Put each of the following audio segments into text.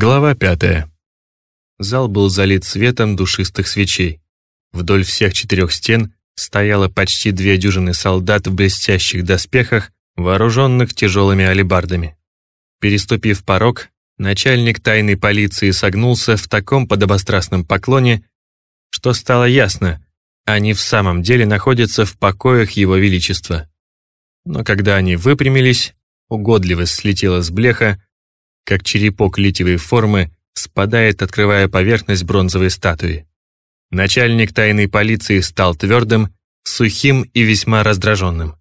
Глава пятая. Зал был залит светом душистых свечей. Вдоль всех четырех стен стояло почти две дюжины солдат в блестящих доспехах, вооруженных тяжелыми алебардами. Переступив порог, начальник тайной полиции согнулся в таком подобострастном поклоне, что стало ясно, они в самом деле находятся в покоях Его Величества. Но когда они выпрямились, угодливость слетела с блеха, как черепок литиевой формы спадает, открывая поверхность бронзовой статуи. Начальник тайной полиции стал твердым, сухим и весьма раздраженным.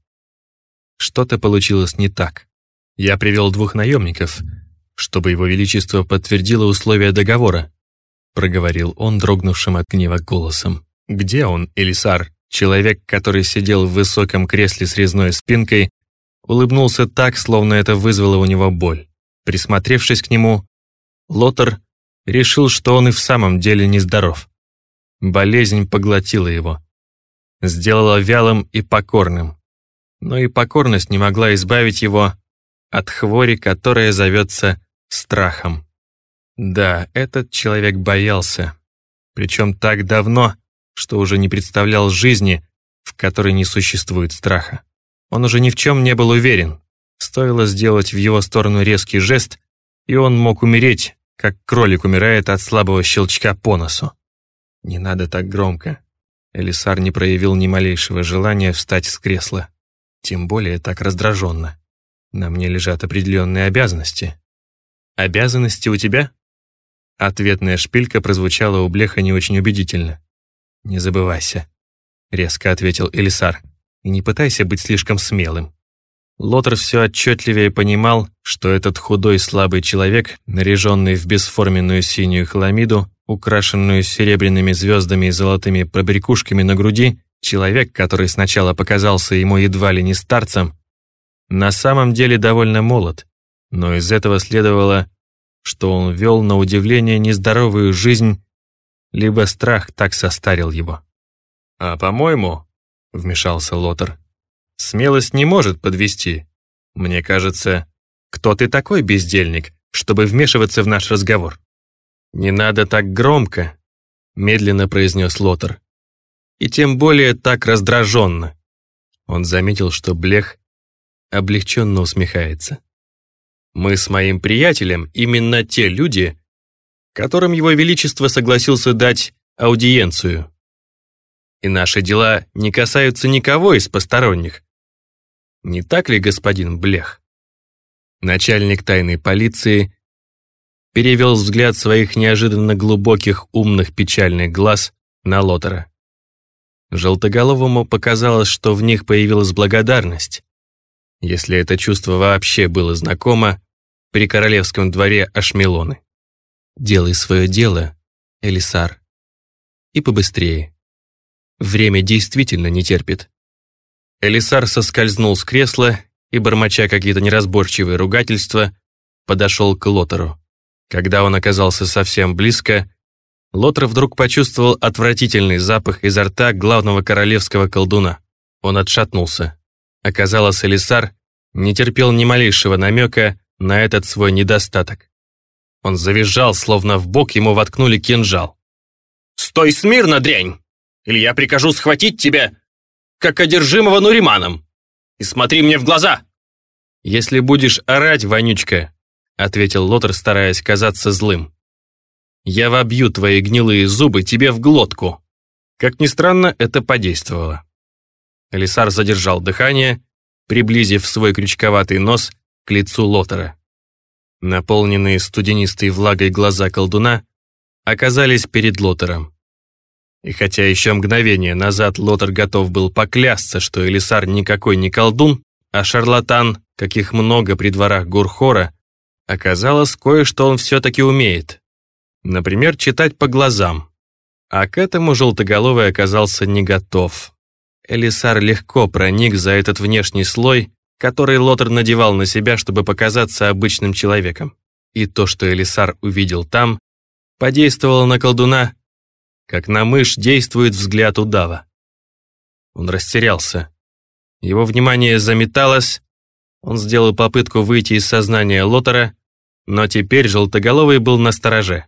Что-то получилось не так. Я привел двух наемников, чтобы его величество подтвердило условия договора, проговорил он дрогнувшим от гнева голосом. «Где он, Элисар?» Человек, который сидел в высоком кресле с резной спинкой, улыбнулся так, словно это вызвало у него боль. Присмотревшись к нему, Лотер решил, что он и в самом деле нездоров. Болезнь поглотила его. Сделала вялым и покорным. Но и покорность не могла избавить его от хвори, которая зовется страхом. Да, этот человек боялся. Причем так давно, что уже не представлял жизни, в которой не существует страха. Он уже ни в чем не был уверен. Стоило сделать в его сторону резкий жест, и он мог умереть, как кролик умирает от слабого щелчка по носу. Не надо так громко. Элисар не проявил ни малейшего желания встать с кресла. Тем более так раздраженно. На мне лежат определенные обязанности. «Обязанности у тебя?» Ответная шпилька прозвучала у Блеха не очень убедительно. «Не забывайся», — резко ответил Элисар. «И не пытайся быть слишком смелым». Лотер все отчетливее понимал, что этот худой слабый человек, наряженный в бесформенную синюю хламиду, украшенную серебряными звездами и золотыми побрякушками на груди, человек, который сначала показался ему едва ли не старцем, на самом деле довольно молод, но из этого следовало, что он вел на удивление нездоровую жизнь, либо страх так состарил его. «А по-моему», — вмешался Лотер, — «смелость не может подвести. Мне кажется, кто ты такой, бездельник, чтобы вмешиваться в наш разговор?» «Не надо так громко», — медленно произнес Лотер. «И тем более так раздраженно». Он заметил, что Блех облегченно усмехается. «Мы с моим приятелем именно те люди, которым Его Величество согласился дать аудиенцию. И наши дела не касаются никого из посторонних. Не так ли, господин Блех?» Начальник тайной полиции перевел взгляд своих неожиданно глубоких, умных, печальных глаз на Лотера. Желтоголовому показалось, что в них появилась благодарность, если это чувство вообще было знакомо при королевском дворе Ашмелоны. «Делай свое дело, Элисар, и побыстрее. Время действительно не терпит». Элисар соскользнул с кресла и, бормоча какие-то неразборчивые ругательства, подошел к Лотеру. Когда он оказался совсем близко, Лотер вдруг почувствовал отвратительный запах изо рта главного королевского колдуна. Он отшатнулся. Оказалось, Элисар не терпел ни малейшего намека на этот свой недостаток. Он завизжал, словно в бок ему воткнули кинжал. «Стой смирно, дрянь! Или я прикажу схватить тебя, как одержимого Нуриманом! И смотри мне в глаза!» «Если будешь орать, вонючка, ответил Лотер, стараясь казаться злым. «Я вобью твои гнилые зубы тебе в глотку». Как ни странно, это подействовало. Элисар задержал дыхание, приблизив свой крючковатый нос к лицу Лотера. Наполненные студенистой влагой глаза колдуна оказались перед Лотером. И хотя еще мгновение назад Лотер готов был поклясться, что Элисар никакой не колдун, а шарлатан, каких много при дворах Гурхора, Оказалось, кое-что он все-таки умеет. Например, читать по глазам. А к этому желтоголовый оказался не готов. Элисар легко проник за этот внешний слой, который Лотер надевал на себя, чтобы показаться обычным человеком. И то, что Элисар увидел там, подействовало на колдуна, как на мышь действует взгляд удава. Он растерялся. Его внимание заметалось, он сделал попытку выйти из сознания Лотера, но теперь Желтоголовый был на стороже.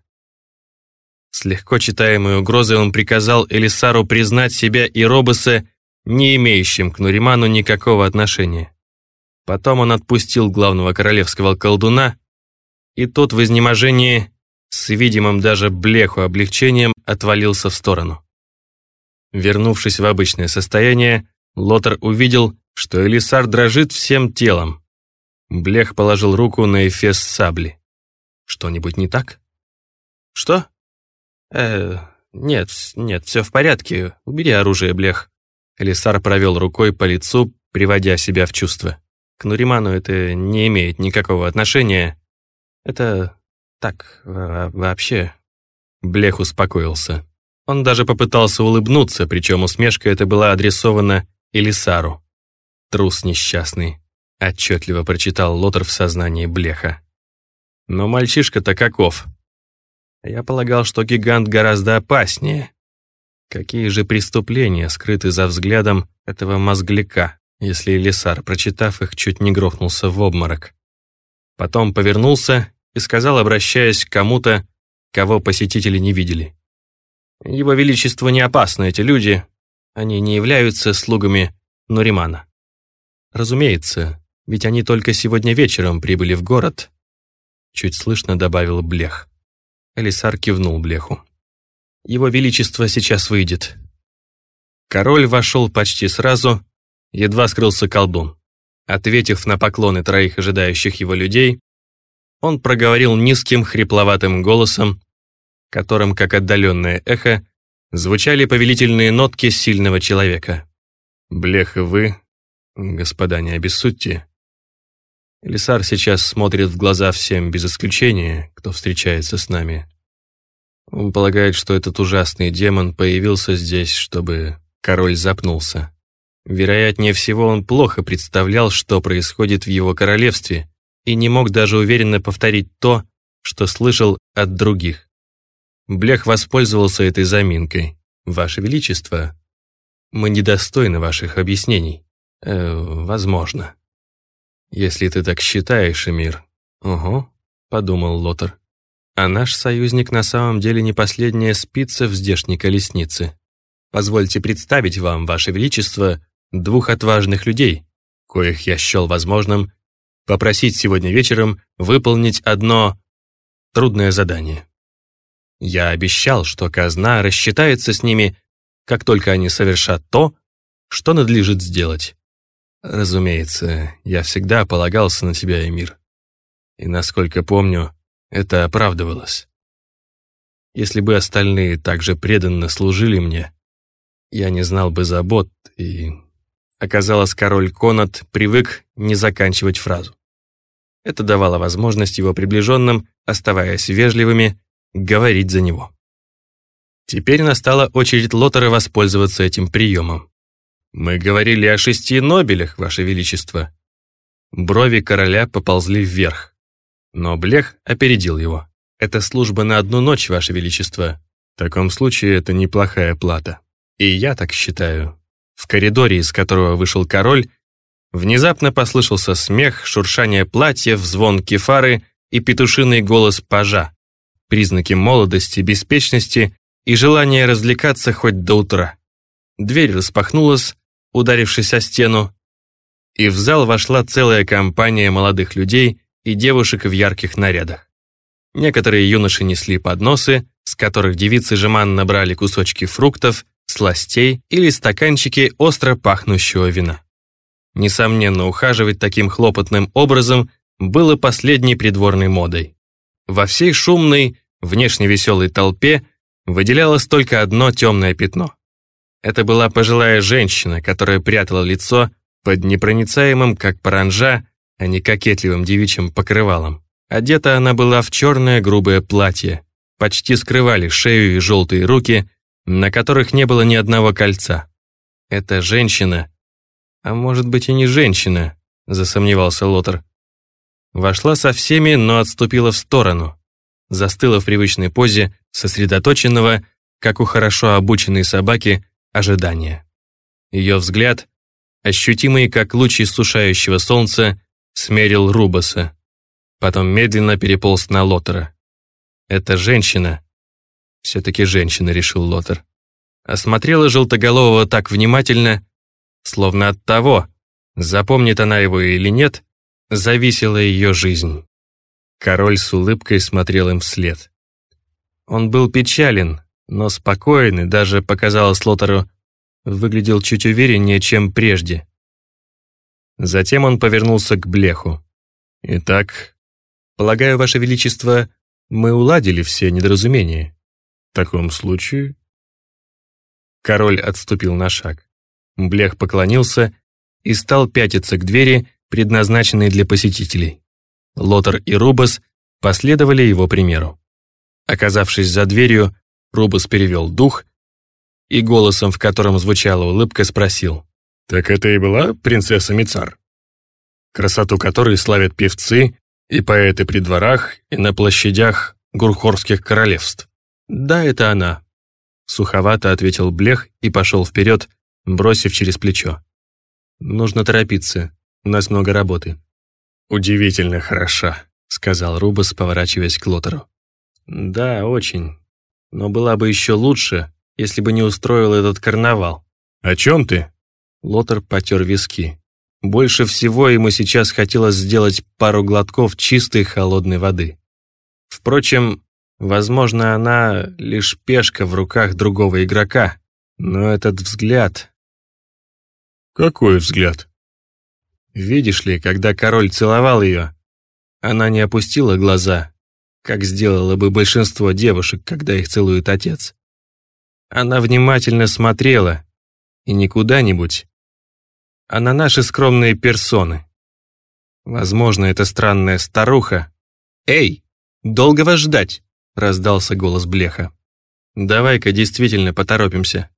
С легко читаемой угрозой он приказал Элисару признать себя и Робоса не имеющим к Нуриману никакого отношения. Потом он отпустил главного королевского колдуна, и тот в изнеможении, с видимым даже блеху облегчением, отвалился в сторону. Вернувшись в обычное состояние, Лотар увидел, что Элисар дрожит всем телом. Блех положил руку на эфес сабли. «Что-нибудь не так?» «Что?» «Э, нет, нет, все в порядке. Убери оружие, Блех». Элисар провел рукой по лицу, приводя себя в чувство. К Нуриману это не имеет никакого отношения. Это так, вообще. Блех успокоился. Он даже попытался улыбнуться, причем усмешка эта была адресована Элисару. Трус несчастный, отчетливо прочитал Лотер в сознании Блеха. Но мальчишка-то каков? Я полагал, что гигант гораздо опаснее. Какие же преступления скрыты за взглядом этого мозгляка, если Элисар, прочитав их, чуть не грохнулся в обморок. Потом повернулся и сказал, обращаясь к кому-то, кого посетители не видели. «Его Величество не опасны, эти люди. Они не являются слугами Нуримана». «Разумеется, ведь они только сегодня вечером прибыли в город», чуть слышно добавил Блех. Элисар кивнул Блеху. «Его Величество сейчас выйдет». Король вошел почти сразу, едва скрылся колдун. Ответив на поклоны троих ожидающих его людей, он проговорил низким хрипловатым голосом, которым, как отдаленное эхо, звучали повелительные нотки сильного человека. «Блех и вы, господа, не обессудьте. Элисар сейчас смотрит в глаза всем без исключения, кто встречается с нами. Он полагает, что этот ужасный демон появился здесь, чтобы король запнулся. Вероятнее всего, он плохо представлял, что происходит в его королевстве, и не мог даже уверенно повторить то, что слышал от других. Блех воспользовался этой заминкой. «Ваше Величество, мы недостойны ваших объяснений. Э, возможно». «Если ты так считаешь, Эмир». «Ого», — подумал Лотер. «А наш союзник на самом деле не последняя спица в здешней колеснице. Позвольте представить вам, Ваше Величество, двух отважных людей, коих я счел возможным попросить сегодня вечером выполнить одно трудное задание. Я обещал, что казна рассчитается с ними, как только они совершат то, что надлежит сделать. Разумеется, я всегда полагался на тебя, Эмир. И, насколько помню, это оправдывалось. Если бы остальные также преданно служили мне, я не знал бы забот, и, оказалось, король Конат привык не заканчивать фразу. Это давало возможность его приближенным, оставаясь вежливыми, говорить за него. Теперь настала очередь Лотера воспользоваться этим приемом. «Мы говорили о шести Нобелях, Ваше Величество». Брови короля поползли вверх. Но Блех опередил его. «Это служба на одну ночь, Ваше Величество. В таком случае это неплохая плата. И я так считаю». В коридоре, из которого вышел король, внезапно послышался смех, шуршание платьев, звон кефары и петушиный голос пажа. Признаки молодости, беспечности и желания развлекаться хоть до утра. Дверь распахнулась, ударившись о стену, и в зал вошла целая компания молодых людей и девушек в ярких нарядах. Некоторые юноши несли подносы, с которых девицы жеманно брали кусочки фруктов, сластей или стаканчики остро пахнущего вина. Несомненно, ухаживать таким хлопотным образом было последней придворной модой. Во всей шумной, внешне веселой толпе выделялось только одно темное пятно. Это была пожилая женщина, которая прятала лицо под непроницаемым, как паранжа, а не кокетливым девичьим покрывалом. Одета она была в черное грубое платье, почти скрывали шею и желтые руки, на которых не было ни одного кольца. Эта женщина, а может быть и не женщина, засомневался Лотер, вошла со всеми, но отступила в сторону, застыла в привычной позе сосредоточенного, как у хорошо обученной собаки, ожидания. Ее взгляд, ощутимый как луч иссушающего солнца, смерил Рубаса. потом медленно переполз на Лотера. «Это женщина». «Все-таки женщина», — решил Лотер. Осмотрела Желтоголового так внимательно, словно от того, запомнит она его или нет, зависела ее жизнь. Король с улыбкой смотрел им вслед. Он был печален, но спокойный, даже, показалось Лотеру, выглядел чуть увереннее, чем прежде. Затем он повернулся к Блеху. «Итак, полагаю, Ваше Величество, мы уладили все недоразумения. В таком случае...» Король отступил на шаг. Блех поклонился и стал пятиться к двери, предназначенной для посетителей. Лотер и Рубас последовали его примеру. Оказавшись за дверью, Рубас перевел дух и голосом, в котором звучала улыбка, спросил. «Так это и была принцесса Мицар, красоту которой славят певцы и поэты при дворах и на площадях гурхорских королевств?» «Да, это она», — суховато ответил Блех и пошел вперед, бросив через плечо. «Нужно торопиться, у нас много работы». «Удивительно хороша», — сказал Рубас, поворачиваясь к Лотеру. «Да, очень. Но была бы еще лучше, если бы не устроил этот карнавал». «О чем ты?» Лотер потер виски. Больше всего ему сейчас хотелось сделать пару глотков чистой холодной воды. Впрочем, возможно, она лишь пешка в руках другого игрока, но этот взгляд... Какой взгляд? Видишь ли, когда король целовал ее, она не опустила глаза, как сделало бы большинство девушек, когда их целует отец. Она внимательно смотрела, и не куда-нибудь, а на наши скромные персоны. Возможно, эта странная старуха... «Эй, долго вас ждать!» — раздался голос Блеха. «Давай-ка действительно поторопимся».